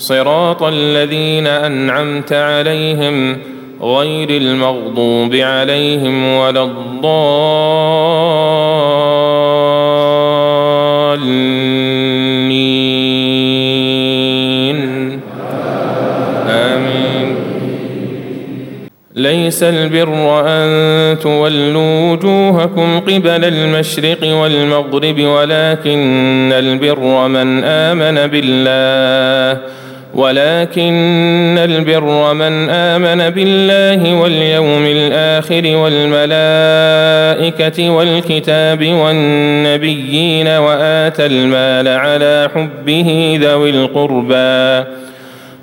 صراط الذين أنعمت عليهم غير المغضوب عليهم ولا الضالين. آمين. ليس البر أن تولوا وجوهكم قبل المشرق والمغرب ولكن البر من آمن بالله. ولكن البر من آمن بالله واليوم الآخر والملائكة والكتاب والنبيين وآتى المال على حبه ذوي القربى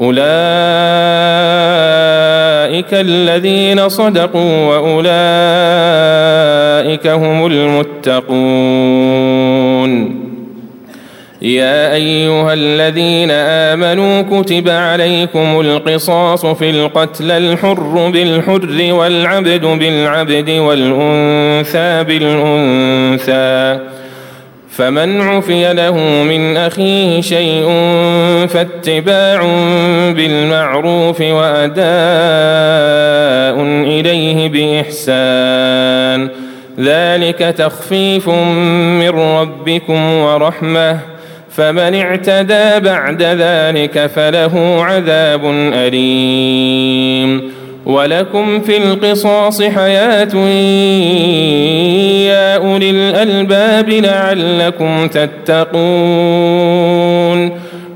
أولئك الذين صدقوا وأولئك هم المتقون. يا أيها الذين آمنوا كتب عليكم القصاص في القتل الحر بالحر والعبد بالعبد والأنثى بالأنثى. فمن عفي له من أخيه شيء فاتباع بالمعروف وأداء إليه بإحسان. ذلك تخفيف من ربكم ورحمة. فمن اعتدى بعد ذلك فله عذاب أليم. ولكم في القصاص حياة يا أولي الألباب لعلكم تتقون.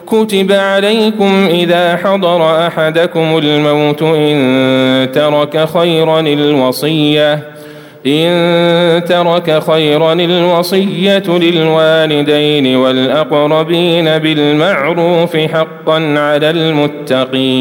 كتب عليكم إذا حضر أحدكم الموت إن ترك خيرا الوصية. إن ترك خيرا الوصية للوالدين والأقربين بالمعروف حقا على المتقين.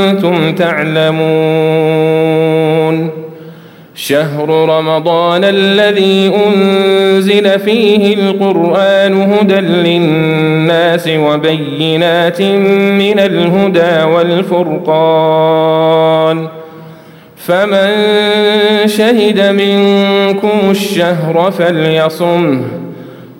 تعلمون. شهر رمضان الذي أنزل فيه القرآن هدى للناس وبينات من الهدى والفرقان. فمن شهد منكم الشهر فليصمه.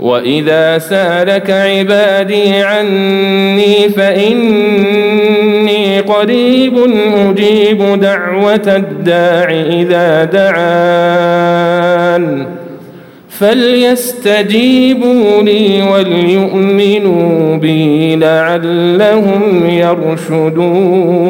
وإذا سالك عبادي عني فإني قريب أجيب دعوة الداع إذا دعان فليستجيبوا لي وليؤمنوا بي لعلهم يرشدون